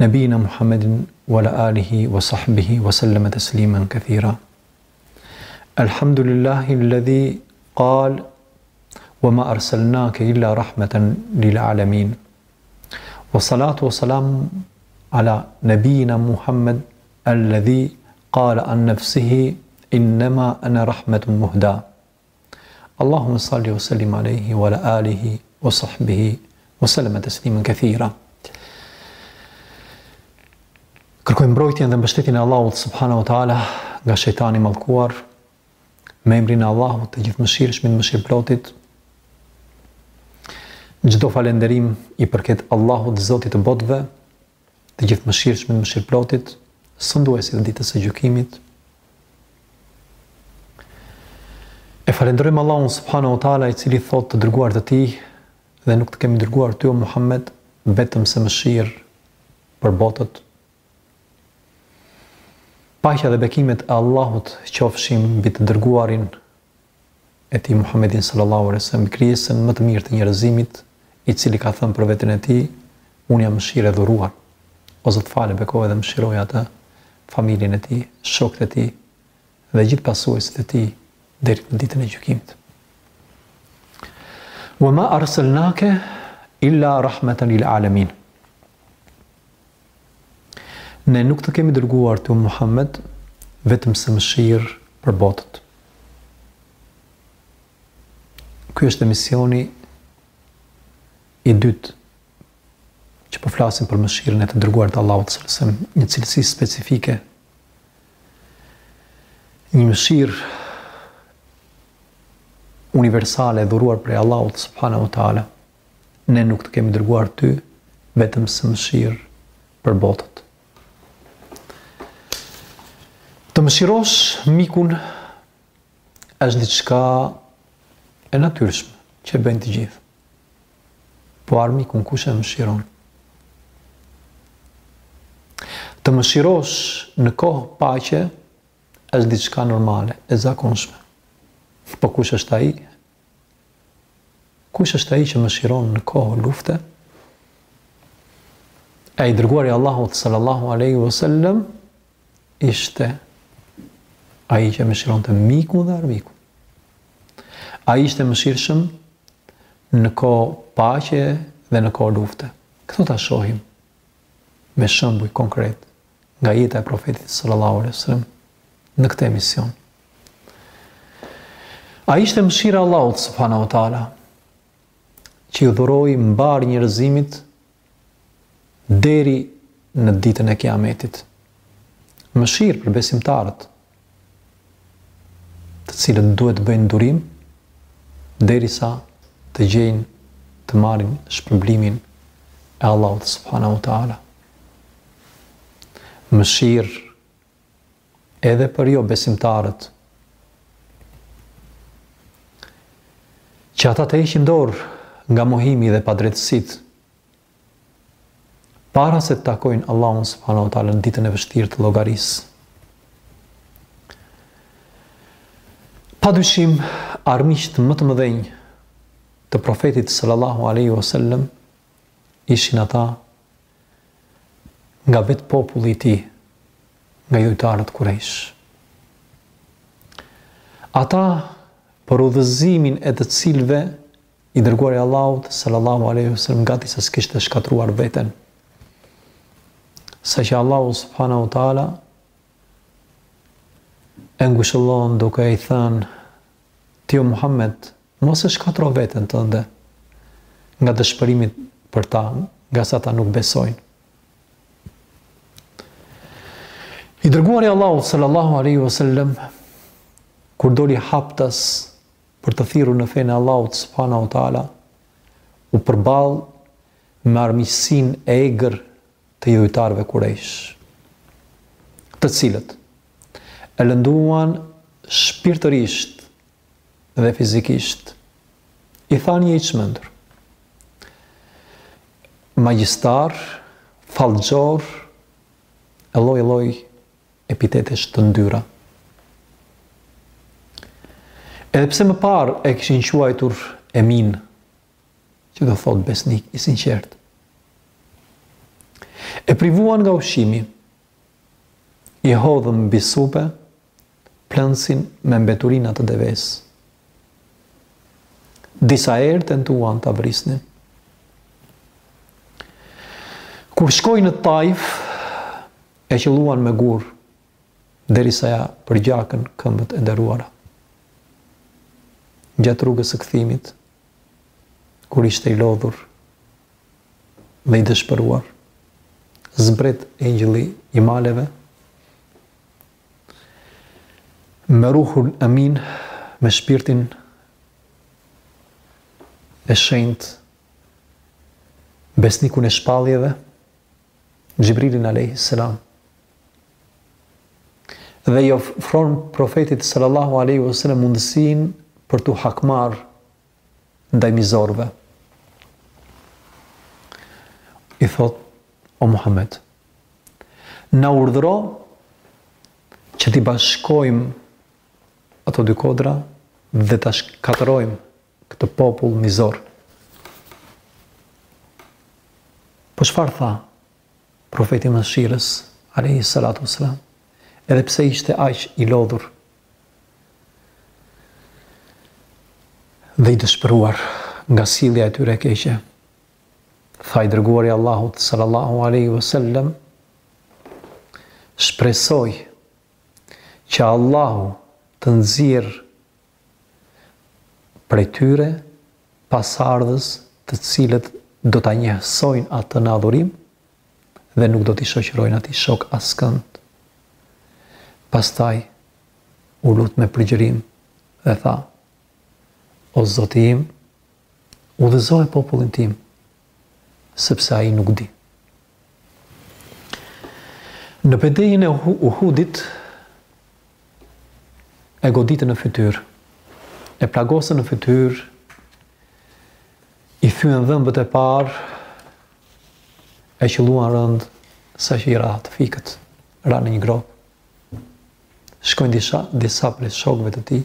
نبينا محمد وعلى آله وصحبه وسلم تسليما كثيرا الحمد لله الذي قال وما أرسلناك إلا رحمة للعالمين والصلاة والسلام على نبينا محمد الذي قال عن نفسه إنما أنا رحمة مهدى Allahume salli wa sallim alejhi wa ala alihi wa sahbihi wa sallam tasliman kathira. Kërkojmë mbrojtjen dhe mbështetjen e Allahut subhanahu wa taala nga shejtani i mallkuar. Me emrin e Allahut të gjithëmëshirshmit, mëshirëplotit. Çdo falënderim i përket Allahut, Zotit të botëve. të gjithëmëshirshmit, mëshirëplotit, sunduesit të ditës së gjykimit. E falënderojmë Allahun subhanahu wa taala i cili thotë të dërguarit të tij dhe nuk të kemi dërguar ty o Muhammed vetëm se mëshirë për botët. Paqja dhe bekimet e Allahut qofshin mbi të dërguarin e Tij Muhammedin sallallahu alejhi ve sellem, krijesën më të mirë të njerëzimit, i cili ka thënë për veten e tij, Unë jam mëshirë e dhuruar. O Zot, falë, bekoje dhe mëshiroje atë, familjen e tij, shokët e tij dhe gjithë pasuesit e tij deri në ditën e gjykimit. Wa ma arsalnaka illa rahmatan lil alamin. Ne nuk të kemi dërguar ty o Muhammed vetëm se mëshirë për botët. Ky është emisioni i dytë që po flasim për mëshirën e të dërguarit të Allahut sallallahu alaihi wasallam, një cilësi specifike. Një mëshirë universale e dhuruar prej Allahut subhanahu wa taala. Ne nuk të kemi dërguar ty vetëm se mëshirë për botët. Të mëshirosh mikun është diçka e natyrshme që e bëjnë të gjithë. Po armikun kush e mëshiron? Të mëshirosh në kohë paqe është diçka normale, e zakonshme. Po kush është ai Kush është ai që mëshiron në kohë lufte? E i dërguari i Allahut sallallahu alaihi wasallam ishte ai që mëshironte mikun dhe armikun. Ai ishte i mëshirshëm në kohë paqe dhe në kohë lufte. Këto ta shohim me shembuj konkretë. nga jeta e profetit sallallahu alaihi wasallam në këtë emision. Ai ishte mëshira e Allahut subhanahu wa taala që i dhuroi mbarë njerëzimit deri në ditën e Kiametit. Mëshirë për besimtarët, të cilët duhet të bëjnë durim derisa të gjejnë të marrin shpërblimin e Allahut subhanahu wa taala. Mëshirë edhe për jobesimtarët. Që ata të heqin dorë nga mohimi dhe padrejtësitë Para se të takojnë Allahun subhanahu wa taala në ditën e vështirë të llogarisë. Pa dyshim, armiqtë më të mëdhenj të profetit sallallahu alaihi wasallam ishin ata nga vetë populli i tij, nga idhujtarët kurejsh. Ata për udhëzimin e të cilëve I dërguari i Allahut sallallahu alaihi wasallam gati sa s'kishte shkatërruar veten. Saqë Allahu subhanahu wa taala e ngushëllon duke i thënë ti o Muhammed, mos e shkatërro veten tënde nga dëshpërimi për ta, ngase ata nuk besojnë. I dërguari i Allahut sallallahu alaihi wasallam kur doli haptas për të thirrur në fenë e Allahut subhanahu wa taala, u përball me armiqësinë e egër të idhujtarëve kurejsh, të cilët e lënduan shpirtërisht dhe fizikisht. I thanë je i çmendur. Magjistar, fallxhor, e lloj e lloj epitetesh të ndyra. Edhe pse më parë e kishin quajtur Emin, që do thotë besnik i sinqertë. E privuan nga ushqimi, i hodhën mbi supe, plëndësin me mbeturina të devesë. Disa herë tentuan ta vrisnin. Kur shkoi në Taif, E qëlluan me gurë, derisa ia përgjakën këmbët e nderuara. Gjatë rrugës së kthimit, kur ishte i lodhur dhe i dëshpëruar, zbret engjëlli i maleve, me Ruhul Emin, me shpirtin e shenjtë, besnikun e shpalljeve, Xhibrilin alejhi selam. Dhe i ofron profetit sallallahu alejhi wasallam mundësinë për t'u hakmarrë ndaj mizorëve. I thotë o Muhammed, na urdhëro që t'i bashkojmë ato dy kodra dhe ta shkatërrojmë këtë popull mizor. Po çfarë tha profeti i mëshirës alayhi salatu wasalam? Edhe pse ishte aq i lodhur dhe i dëshpëruar nga sjellja e tyre e keqe, tha i dërguari i Allahut sallallahu alaihi wasallam shpresoj që Allahu të nxjerrë prej tyre pasardhës të cilët do ta njehësojnë atë në adhurim dhe nuk do t'i shoqërojnë atij shok askënd. Pastaj u lut me përgjërim dhe tha: O Zoti im, Udhëzoje popullin tim, sepse ai nuk di. Në betejën e Uhudit e goditën në fytyrë. E plagosën në fytyrë. I thyen dhëmbët e parë. E qëlluan rëndë saqë i ra të fikët, ra në një gropë. Shkojnë disa disa prej shokëve të tij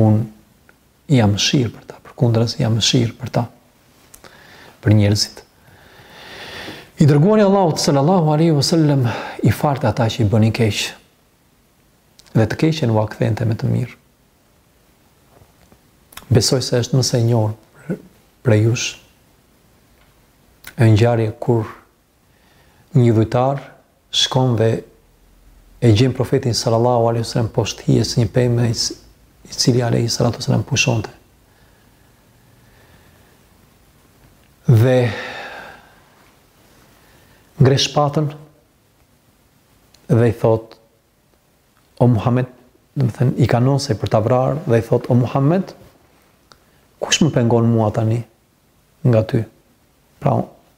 Unë jam mëshirë për ta, përkundrazi jam mëshirë për ta, për njerëzit. I dërguari i Allahut sallallahu alaihi wasallam i falte ata që i bënin keq. Dhe të keqen ua kthente me të mirë. Besoj se është më se e njohur prej jush ngjarja kur Një idhujtar shkon dhe e gjen profetin sallallahu alaihi wasallam poshtë hijes së një peme i cili alaihi salatu wasallam pushonte. Dhe ngre shpatën dhe i thotë o Muhammed, domethënë i kanoset për ta vrarë dhe i thotë o Muhammed, kush më pengon mua tani nga ty? Pra,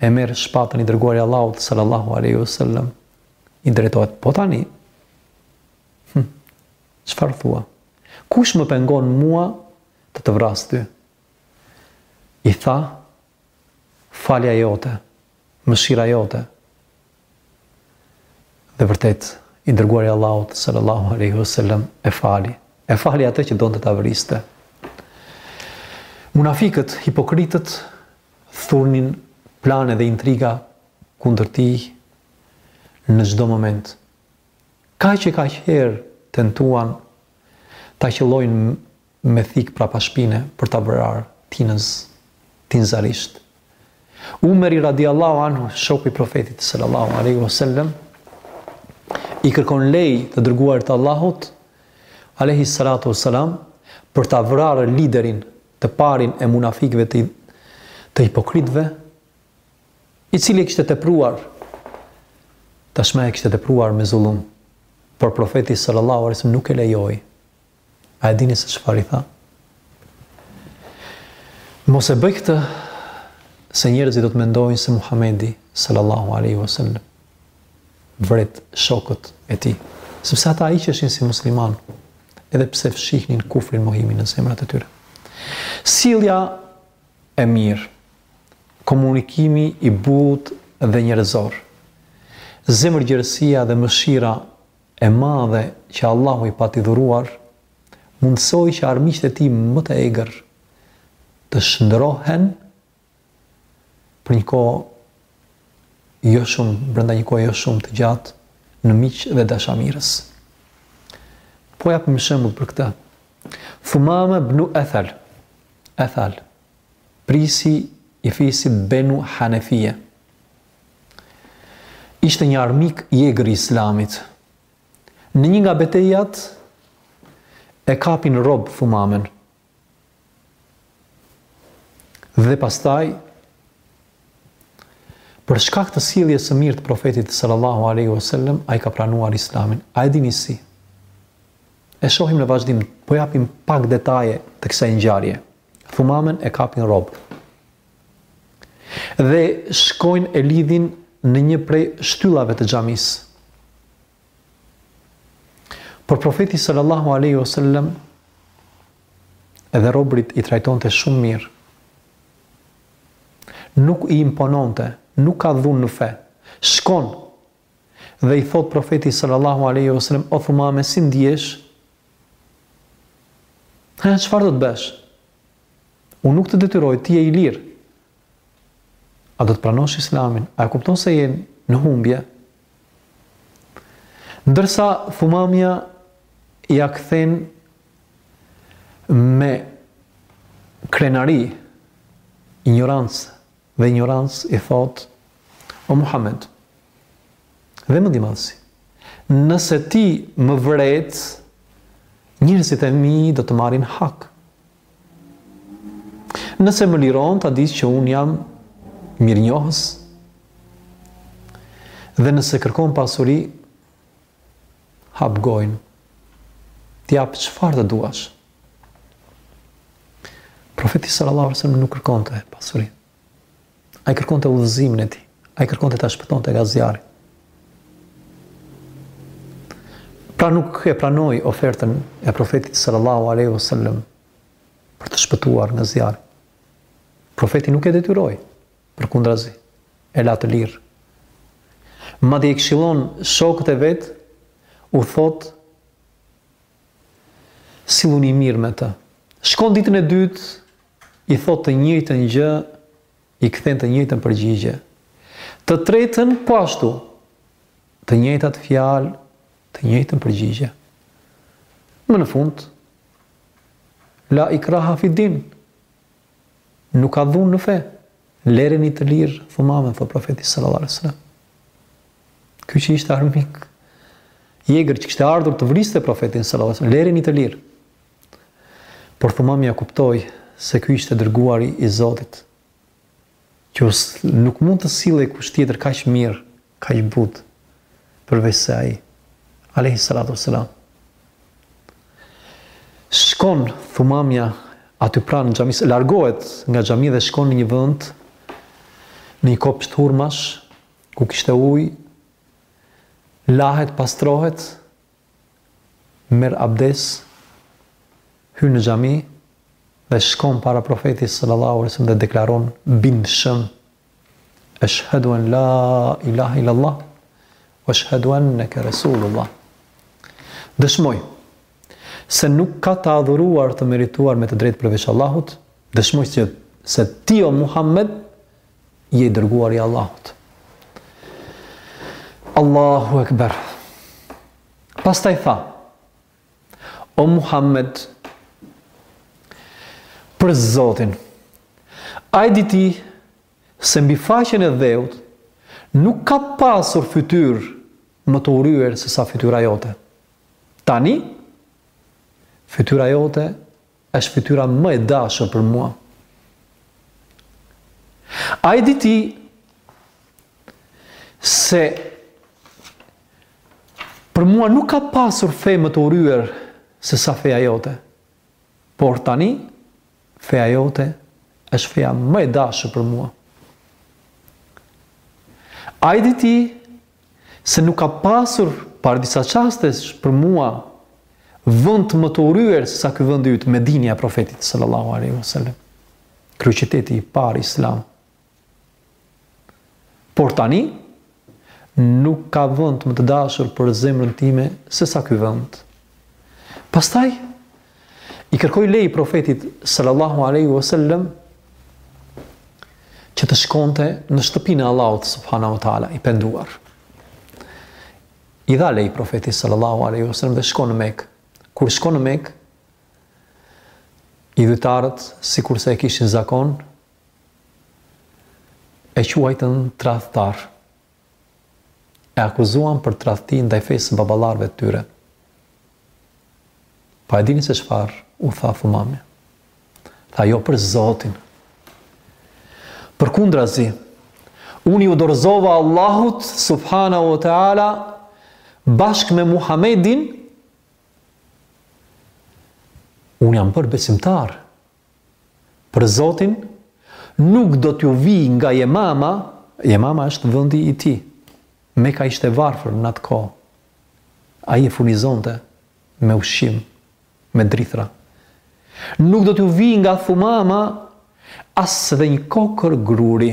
e merr shpatën i dërguari i Allahut sallallahu alaihi wasallam i drejtohet po tani hm, çfarë hm, thua kush më pengon mua të të vras ty i tha falja jote mëshira jote Dhe vërtet, i dërguari i Allahut sallallahu alaihi wasallam e fali, e fali atë që donte ta vriste. Munafikët, hipokritët thurnin plane dhe intriga kundër tij në çdo moment. Kaq e kaq herë tentuan ta qëllojnë me thikë prapa shpine për ta vrarë tinëz, tinëzarisht. Umeri radiallahu anhu, shoku i profetit sallallahu alaihi wasallam, i kërkon leje të dërguarit të Allahut alaihi salatu wasalam për ta vrarë liderin të parin e munafikëve të të hipokritëve, i cili e kishte tepruar tashmë e kishte tepruar me zullum. Por profeti sallallahu alaihi wasallam nuk e lejoi. A e dini se çfarë i tha? Mos e bëj këtë se njerëzit do të mendojnë se Muhamedi sallallahu alaihi wasallam vret shokët e tij, sepse ata hiqeshin si musliman, edhe pse fshihnin kufrin mohimin në zemrat e tyre. Sjellja e mirë, komunikimi i butë dhe njerëzor, zemërgjerësia dhe mëshira e madhe që Allahu i pati dhuruar, mundësoi që armiqtë e tij më të egër të shndërrohen për një kohë jo shumë, brenda një kohe jo shumë të gjatë në miq dhe dashamirës. Po japim një shembull për këtë. Thumame bnu Ethal. Ethal. Prisi i fisit Benu Hanefije. Ishte një armik i egër i Islamit. Në një nga betejat e kapin rob Thumamen. Dhe pastaj për shkak të sjelljes së mirë të profetit sallallahu alaihi wasallam ai ka pranuar islamin. A e dini si? E shohim në vazhdim, po japim pak detaje të kësaj ngjarje. Thumamen e kapin rob. Dhe shkojnë e lidhin në një prej shtyllave të xhamisë. Por profeti sallallahu alaihi wasallam edhe robrit i trajtonte shumë mirë. Nuk i impononte, nuk ka dhunë në fe. Shkon Dhe i thotë Profeti sallallahu alejhi ve sellem, O Thumame, si ndihesh? Hë, çfarë do të bësh? Unë nuk të detyroj, ti je i lirë. A do të pranosh islamin? A e kupton se je në humbje? Ndërsa Thumamja ia kthen me krenari, injorancë, Dhe injorancë i thotë, O Muhamed, dhe më di masi, nëse ti më vret, njerëzit e mi do të marrin hak. Nëse më liron, ta dish që unë jam mirënjohës, dhe nëse kërkon pasuri, hape gojën, të jap çfarë të duash. Profeti sallallahu alaihi wasallam nuk kërkonte pasuri. Ai kërkonte udhëzimin e tij. Ai kërkonte ta shpëtonte nga zjarri. Pra nuk e pranoi ofertën e profetit sallallahu alaihi wasallam për të shpëtuar nga zjarri. Profeti nuk e detyroi, përkundrazi, e la të lirë. Madje i këshillon shokët e vet, u thotë Silluni mirë me të. Shkon ditën e dytë, i thotë të njëjtën gjë, i kthen të njëjtën përgjigje. Të tretën po ashtu. Të njëjtat fjalë, të njëjtën përgjigje. Më në fund, la ikraha fi din. Nuk ka dhunë në fe. Lereni të lirë Thumamen, thotë profeti sallallahu alaihi wasallam. Ky që ishte armik i egër që kishte ardhur të vriste profetin sallallahu alaihi wasallam, lereni të lirë. Por Thumamja kuptoi se ky ishte dërguari i Zotit. Që nuk mund të sillej kush tjetër kaq mirë, kaq butë, përveçse ai, alejhi salatu ves selam. Shkon Thumamja aty pranë xhamisë, largohet nga xhamia dhe shkon në një vend në një kopsht hurmash ku kishte ujë, lahet, pastrohet, merr abdes, hyn në xhami dhe shkon para Profetit sallallahu alaihi wasallam dhe deklaron bindshëm Eshhedu en la ilaha illallah wa eshhedu enneke rasulullah. Dëshmoj se nuk ka të adhuruar të merituar me të drejtë përveç Allahut, dëshmoj se ti o Muhammed je i dërguari i Allahut. Allahu Ekber. Pastaj tha, o Muhammed, për Zotin, a e di ti se mbi faqen e dheut nuk ka pasur fytyrë më të urryer sesa fytyra jote. Tani, fytyra jote Është fytyra më e dashur për mua. A e di ti se për mua nuk ka pasur fej më të urryer se sa feja jote. Por tani, feja jote është feja më e dashur për mua. A i diti se nuk ka pasur para disa çastesh për mua vend më të urryer se sa ky vend yt, Medineja e Profetit sallallahu alaihi wasallam. Kryeqyteti i parë islam. Por tani nuk ka vend më të dashur për zemrën time se sa ky vend. Pastaj I kërkoi leje profetit sallallahu alaihi wasallam që të shkonte në shtëpinë e Allahut subhanahu wa taala i penduar. I dha leje profetit sallallahu alaihi wasallam dhe shkon në Mekë. Kur shkon në Mekë, idhujtarët sikurse e kishin zakon e quajtën tradhtar. e akuzuan për tradhti ndaj fesë së baballarëve të tyre. Po e dini se çfarë u tha Thumami? Tha jo për Zotin. Përkundrazi, unë iu dorëzova Allahut subhanahu wa taala bashkë me Muhamedin unë jam bërë besimtar Për Zotin, nuk do t'ju vijë nga Jemama, Jemama është vendi i tij. Meka ishte varfër në atë kohë. Ai e furnizonte me ushqim, me drithëra. Nuk do t'ju vijë nga Thumama as dhe një kokërr gruri,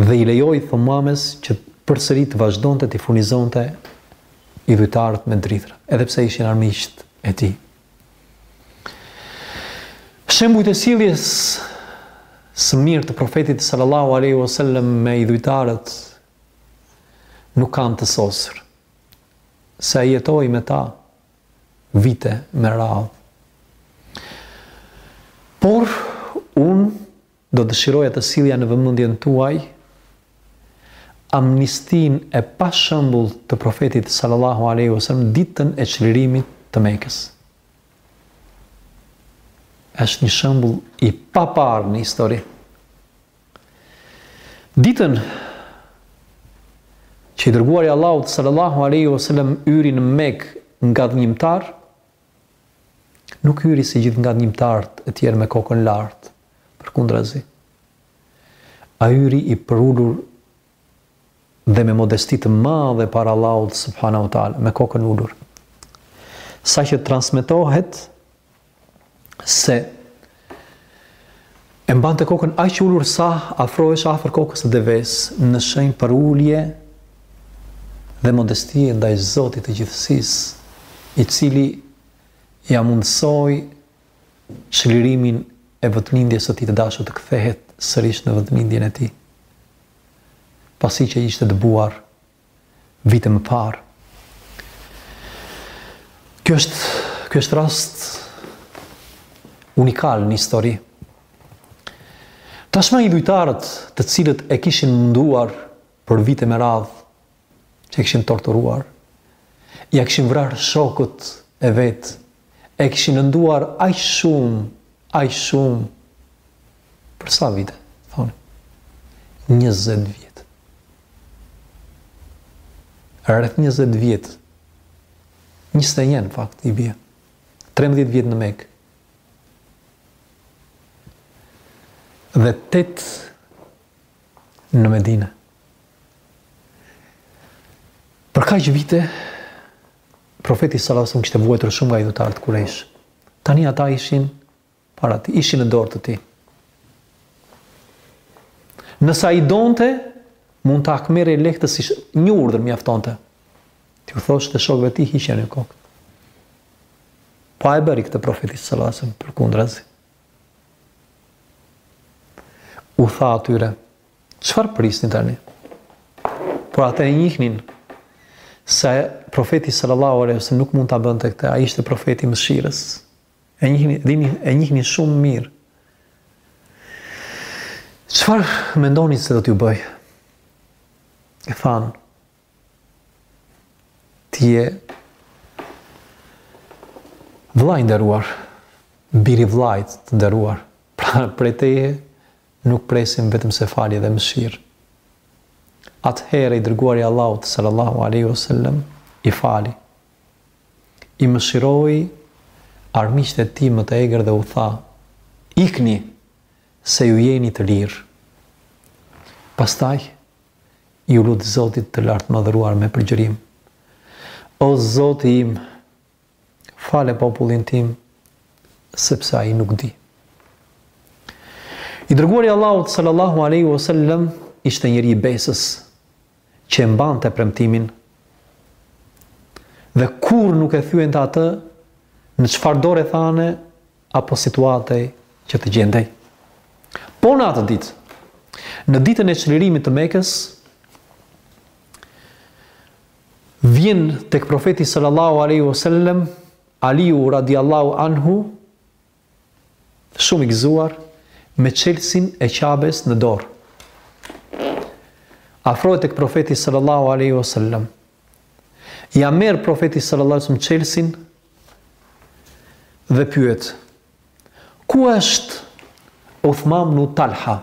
dhe i lejoi Thumames që përsëri të vazhdonte t'i furnizonte idhujtarët me drithra, edhe pse ishin armiqtë e tij. Shembujt e sjelljes së mirë të profetit sallallahu alaihi wasallam me idhujtarët nuk kanë të sosur. Se ai jetoi me ta vite me radhë. Por unë Do dëshiroja të sillja në vëmendjen tuaj amnistinë e pashembullt të Profetit sallallahu alejhi ve sellem ditën e çlirimit të Mekës. Është një shembull i paparë në histori. Ditën që i dërguari i Allahut sallallahu alejhi ve sellem hyri në Mekë ngadhënjimtar, nuk hyri si gjithë ngadhënjimtarët e tjerë me kokën lart, Përkundrazi, ai hyri i përulur dhe me modesti të madhe para Allahut subhanahu wa taala, me kokën ulur. Saqë transmetohet se e mbante kokën aq ulur sa afrohesh afër kokës së deves në shenjë përuljeje dhe modestie ndaj Zotit të gjithësisë, i cili ia mundësoi çlirimin e vendlindjes së tij të dashur të kthehet sërish në vendlindjen e tij, pasi që ishte dëbuar vite më parë. Kjo është, kjo është rast unikal në histori. Tashmë idhujtarët të cilët e kishin munduar për vite me radhë e kishin torturuar, ia kishin vrarë shokët e vet, e kishin lënduar aq shumë, aq shumë për sa vite, thonë. 20 vjet. Rreth 20 vjet. 21 në fakt i bie. 13 vjet në Mekë. Dhe 8 në Medine. Për kaq vite, profeti salasëm kishte vuajtur shumë nga idhujtarët kurejsh. Tani ata ishin, para tij, ishin në dorë të tij. Nëse ai donte, mund të hakmerrej lehtësisht, një urdhër mjaftonte t'ju thoshte shokëve t'i hiqen kokët. Po a e bëri këtë profeti salasëm? Përkundrazi. U tha atyre, çfarë prisni tani? Por ata e njihnin se profeti sallallahu alaihi wasallam nuk mund ta bënte këtë, ai ishte profeti i mëshirës. E njihnin, dini, e njihnin shumë mirë. Çfarë mendoni se do t'ju bëj? E thanë, Ti je vla i nderuar, biri vllait të nderuar, pra prej teje nuk presim vetëm se falje dhe mëshirë. Atëherë i dërguar i Allahut sallallahu alaihi wasallam i fali. I mëshiroi armiqtë e tij më të egër dhe u tha: "Ikni se ju jeni të lirë." Pastaj Iu lut Zotit të Lartmadhëruar me përgjërim. O Zoti im, fale popullin tim, sepse ai nuk di. I dërguari i Allahut sallallahu alaihi wasallam ishte njeri i besës që e mbante premtimin dhe kurrë nuk e thyente atë në çfarëdo rrethane apo situate që të gjendej. Po në atë ditë, në ditën e çlirimit të Mekës, vjen tek profeti sallallahu alaihi wasallam Aliu radiallahu anhu shumë i gëzuar me çelësin e qabes në dorë. Afrohet tek profeti sallallahu alaihi wasallam. Ia merr profeti sallallahu alaihi wasallam çelësin dhe pyet, Ku është Uthman ibn Talha?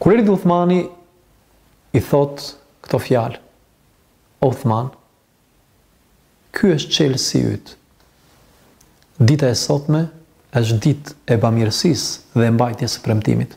Kur erdhi Uthmani, i thotë këto fjalë, O Uthman, ky është çelësi yt. Dita e sotme është ditë e bamirësisë dhe e mbajtjes së premtimit.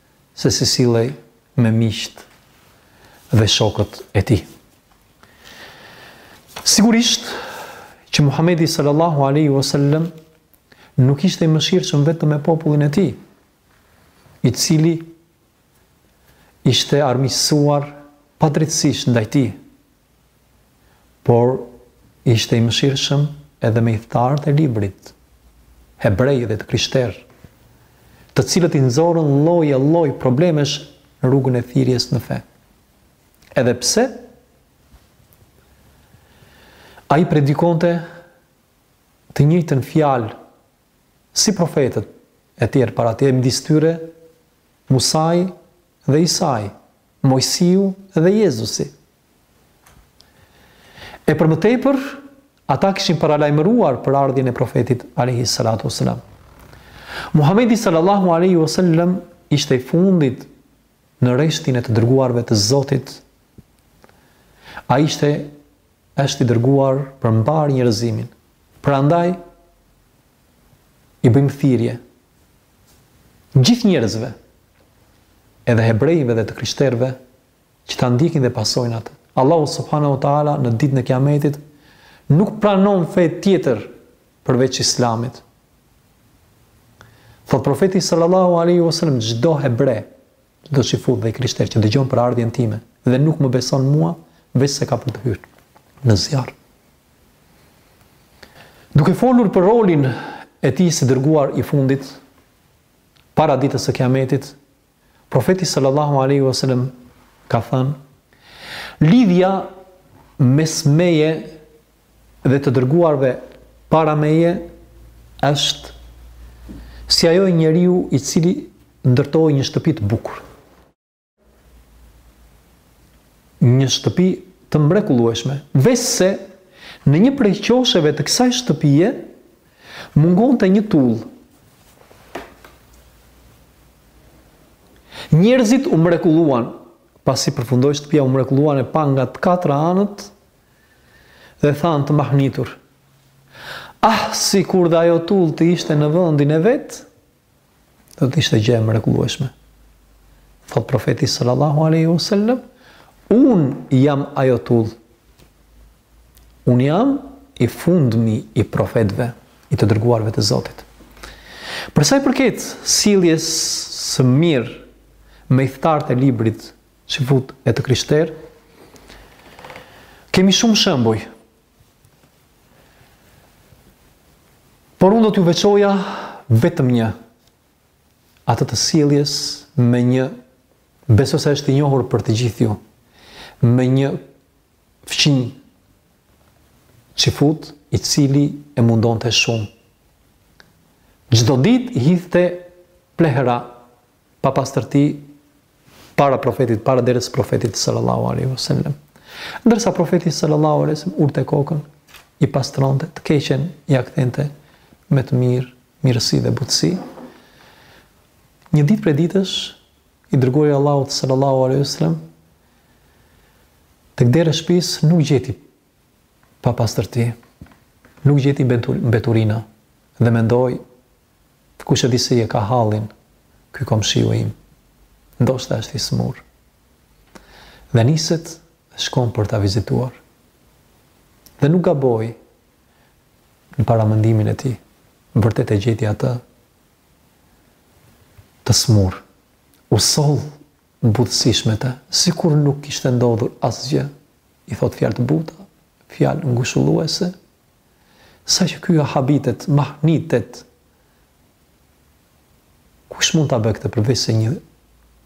se si sillej me miqtë dhe shokët e tij. Sigurisht që Muhamedi sallallahu alaihi wasallam nuk ishte i mëshirshëm vetëm me popullin e tij, i cili ishte armiqësuar padrejtësisht ndaj tij, Por, ishte i mëshirshëm edhe me ithtarët e Librit, hebrenj dhe të krishterë, të cilët i nxorën lloj e lloj problemesh në rrugën e thirrjes në fe. Edhe pse ai predikonte të njëjtën fjalë si profetët e tjerë para tij, midis tyre Musai dhe Isai. Mojsiu dhe Jezusi. E për më tepër, ata kishin paralajmëruar për ardhjen e profetit alayhi salatu wasalam. Muhamedi sallallahu alaihi wasallam ishte i fundit në rreshtin e të dërguarve të Zotit. Ai ishte është i dërguar për mbarë njerëzimin. Prandaj i bëjmë thirrje gjithë njerëzve edhe hebrejve dhe të krishterëve që ta ndjekin dhe pasojnë atë. Allahu subhanahu wa taala në ditën e Kiametit nuk pranon fe tjetër përveç Islamit. Thotë profeti sallallahu alaihi wasallam çdo hebre çdo çifut dhe krishterë që dëgjon për ardhjen time dhe nuk më beson mua veçse ka për të hyrë në zjarr. Duke folur për rolin e tij si dërguar i fundit, para Ditës së Kiametit, Profeti sallallahu alaihi wasallam ka thënë: Lidhja mes meje dhe të dërguarve para meje është si ajo e njeriut i cili ndërtoi një shtëpi të bukur. Një shtëpi të mrekullueshme, veçse në një prej qosheve të kësaj shtëpie mungonte një tullë. Njerëzit u mrekulluan, pasi përfundoi shtëpia u mrekulluan e panë nga të katër anët dhe thanë të mahnitur. Ah, sikur dhe ajo tullë të ishte në vendin e vet, Do të ishte gjë e mrekullueshme. Thotë profeti sallallahu alaihi wasallam, unë jam ajo tullë. Unë jam i fundmi i profetëve, i të dërguarve të Zotit. Për sa i përket sjelljes së mirë me ithtarët e librit, çifut e të krishterë, kemi shumë shembuj. Por unë do t'ju veçoja vetëm një, atë të sjelljes me një, besoj se është i njohur për të gjithë ju, me një fqinj çifut i cili e mundonte shumë. Çdo ditë i hidhte plehra papastërti para profetit, para derës profetit sallallahu alaihi wasallam. Ndërsa profeti sallallahu alaihi wasallam ulte kokën, i pastronte, të keqen ia kthente me të mirë, mirësi dhe butësi. Një ditë prej ditësh i dërguari i Allahut sallallahu alaihi wasallam tek dera e shtëpisë nuk gjeti papastërti. Nuk gjeti mbeturina dhe mendoi Kush e di si e ka hallin ky komshiu im. Ndoshta është i smurë. Dhe niset shkon për ta vizituar. Dhe nuk gaboi në paramendimin e tij. Vërtet e gjeti atë të smurë. U soll butësish me të, sikur nuk kishte ndodhur asgjë. I thotë fjalë të buta, fjalë ngushëlluese. Saqë ky habitet, mahnitet, kush mund ta bëjë këtë përveçse një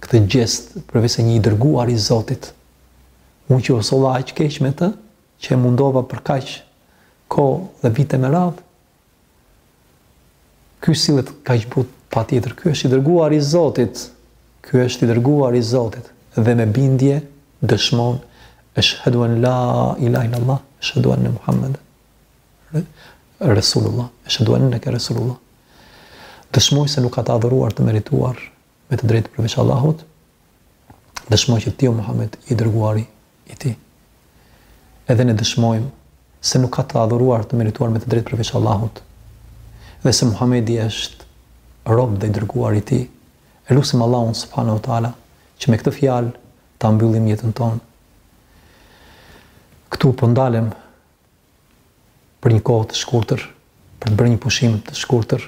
këtë gjest, përveçse një i dërguar i Zotit. Unë që u solla aq keq me të, që e mundova për kaq kohë dhe vite me radhë. Ky sillet kaq butë patjetër ky është i dërguar i Zotit ky është i dërguar i Zotit dhe me bindje dëshmon eshhedu en la ilaha illallah eshhedu enne Muhammed Resulullah eshhedu enneke Resulullah dëshmoj se nuk ka të adhuruar të merituar me të drejtë përveç Allahut, dëshmoj që ti o Muhammed je i dërguari i tij. Edhe ne dëshmojmë se nuk ka të adhuruar të merituar me të drejtë përveç Allahut, dhe se Muhammedi është rob dhe i dërguar i tij, e lusim Allahun subhanahu wa taala që me këtë fjalë ta mbyllim jetën tonë. Këtu po ndalem për një kohë të shkurtër, për të bërë një pushim të shkurtër,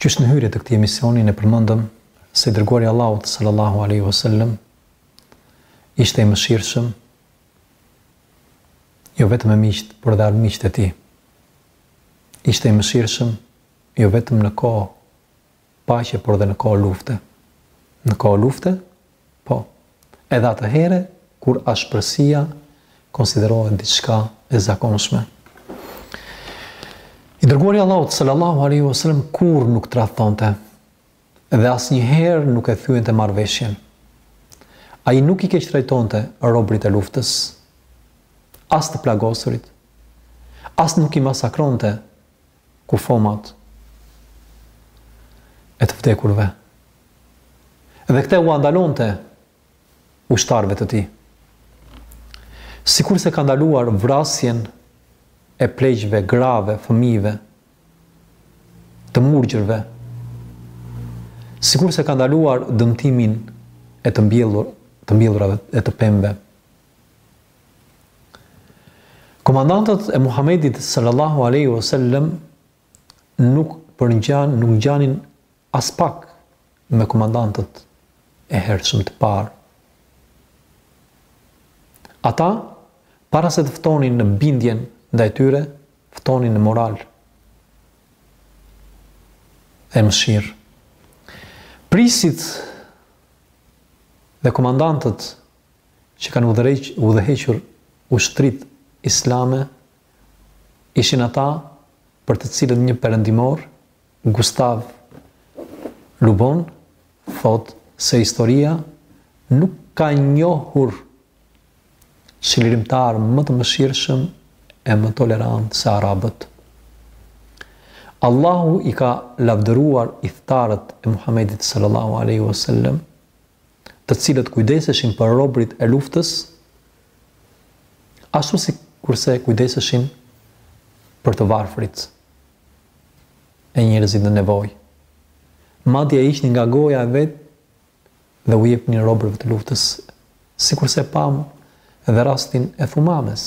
Qysh në hyrje të këtij emisioni ne përmendëm se i dërguari i Allahut sallallahu alaihi wasallam ishte i mëshirshëm jo vetëm me miqtë, por edhe armiqtë e tij. Ishte i mëshirshëm jo vetëm në kohë paqe, por edhe në kohë lufte. Në kohë lufte Po, edhe atëherë kur ashpërsia konsiderohet diçka e zakonshme. I dërguari i Allahut sallallahu alaihi wasallam kurrë nuk tradhtonte dhe asnjëherë nuk e thyente marrëveshjen. Ai nuk i keqtrajtonte robërit e luftës, as të plagosurit, as nuk i masakronte kufomat e të vdekurve. Dhe këtë ua ndalonte ushtarëve të tij. Sikurse ka ndaluar vrasjen e pleqve, grave, fëmijëve, të murgjërve, sikurse ka ndaluar dëmtimin e të mbjellur, të mbjellurave e të pemve. Komandantët e Muhamedit sallallahu alaihi wasallam nuk përngjan, nuk ngjanin aspak me komandantët e hershëm të parë. Ata para se të ftonin në bindjen ndaj tyre, ftonin në moral e mëshirë. Prijësit dhe komandantët që kanë udhëhequr ushtritë islame ishin ata për të cilët një perëndimor, Gustav Le Bon, thotë se historia nuk ka njohur çlirimtarë më të mëshirshëm e më tolerantë se arabët. Allahu i ka lavdëruar ithtarët e Muhamedit sallallahu alaihi wasallam të cilët kujdeseshin për robërit e luftës, ashtu sikurse kujdeseshin për të varfrit e njerëzit në nevojë. Madje e hiqnin nga goja e vet dhe u jepnin robërve të luftës, sikurse pamë dhe rastin e Thumames.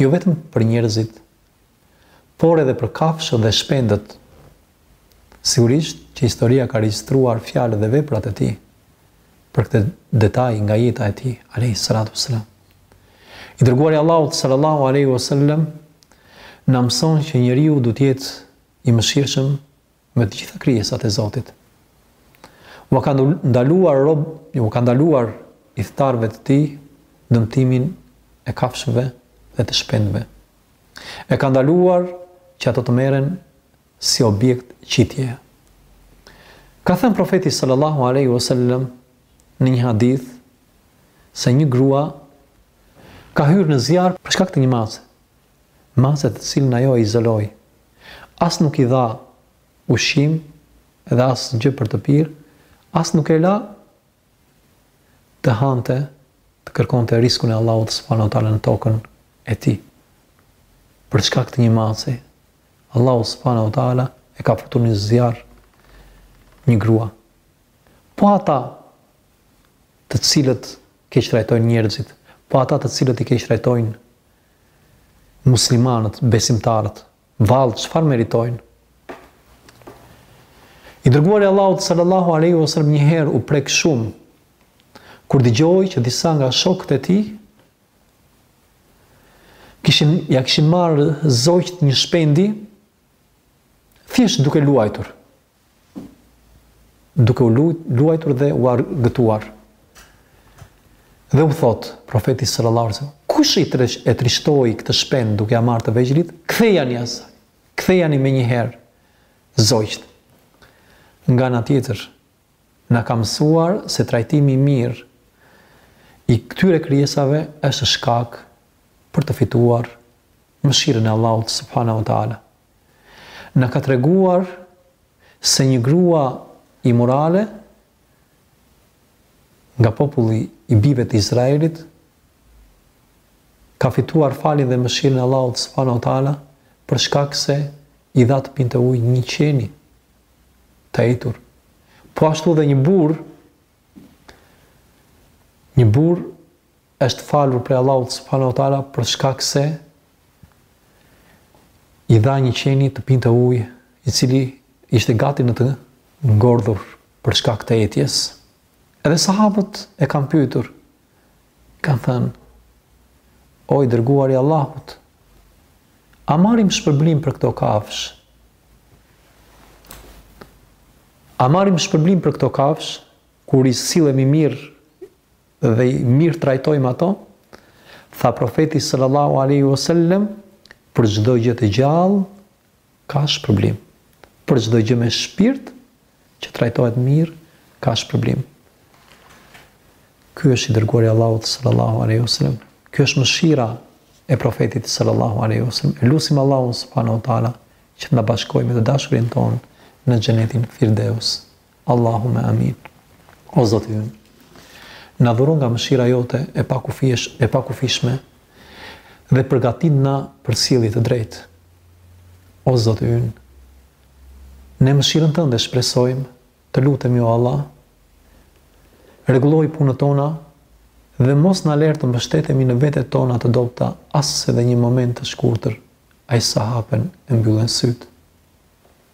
jo vetëm për njerëzit, por edhe për kafshët dhe shpendët. Sigurisht që historia ka regjistruar fjalët dhe veprat e tij për këtë detaj nga jeta e tij, alayhi salatu wasalam. I dërguari i Allahut sallallahu alaihi wasallam na mëson që njeriu duhet të jetë i mëshirshëm me të gjitha krijesat e Zotit. U ka ndaluar rob, u ka ndaluar ithtarëve të tij dëmtimin e kafshëve dhe të shpendëve. E ka ndaluar që ato të merren si objekt qitje. Ka thënë profeti sallallahu alaihi wasallam në një hadith se një grua ka hyrë në zjarr për shkak të një mace. Mace të cilën ajo e izoloi. As nuk i dha ushqim dhe as gjë për të pirë, as nuk e la të hante, të kërkonte riskun e Allahut subhanahu wa taala në tokën e tij. Për shkak të një mace, Allahu subhanahu wa taala e ka futur në zjarr një grua. Po ata të cilët keqtrajtojnë njerëzit, po ata të cilët i keqtrajtojnë Muslimanët, besimtarët, vallë çfarë meritojnë? I dërguari i Allahut sallallahu alaihi wasallam një herë u prek shumë kur dëgjoi që disa nga shokët e tij kishin ia kishin marrë zogjt një shpendi thjesht duke luajtur. duke u luajtur dhe u argëtuar. Dhe u thotë, profeti sallallahu alaihi wasallam, kush i tresh e trishtoi këtë shpend duke ia marrë të vegjlit, kthejani asaj. Kthejani menjëherë zogjtë. Nga ana tjetër, na ka mësuar se trajtimi i mirë i këtyre krijesave është shkak për të fituar mëshirën e Allahut subhanahu wa taala. Na ka treguar se një grua imorale nga populli i bijve të Izraelit ka fituar faljen dhe mëshirën e Allahut subhanahu wa taala për shkak se i dha të pinte ujë një qeni të etur. Po ashtu dhe një burrë, një burrë është falur prej Allahut subhanahu wa taala për shkak se i dha një qeni të pinte ujë, i cili ishte gati në të ngordhur për shkak të etjes. Edhe sahabët e kanë pyetur, kanë thënë: "O i dërguari i Allahut, a marrim shpërblim për këto kafsh?" A marrim shpërblim për këto kafshë kur i sillemi mirë dhe i mirëtrajtojmë ato, tha profeti sallallahu alaihi wasallam, për çdo gjë të gjallë ka shpërblim. Për çdo gjë me shpirt që trajtohet mirë ka shpërblim. Ky është i dërguari i Allahut sallallahu alaihi wasallam. Kjo është mëshira e profetit sallallahu alaihi wasallam. Lusim Allahun subhanahu wa taala që të na bashkojë me të dashurin tonë në xhenetin Firdeus. Allahume amin. O Zoti ynë, na dhuro nga mëshira jote e pakufish e pakufishme dhe përgatitna për sjellje të drejtë. O Zoti ynë, ne mëshirën tënde shpresojmë, të lutemi o Allah, rregulloi punët tona dhe mos na lërë të mbështetemi në vetet tona të dobta as edhe një moment të shkurtër, aq sa hapen e mbyllen sytë.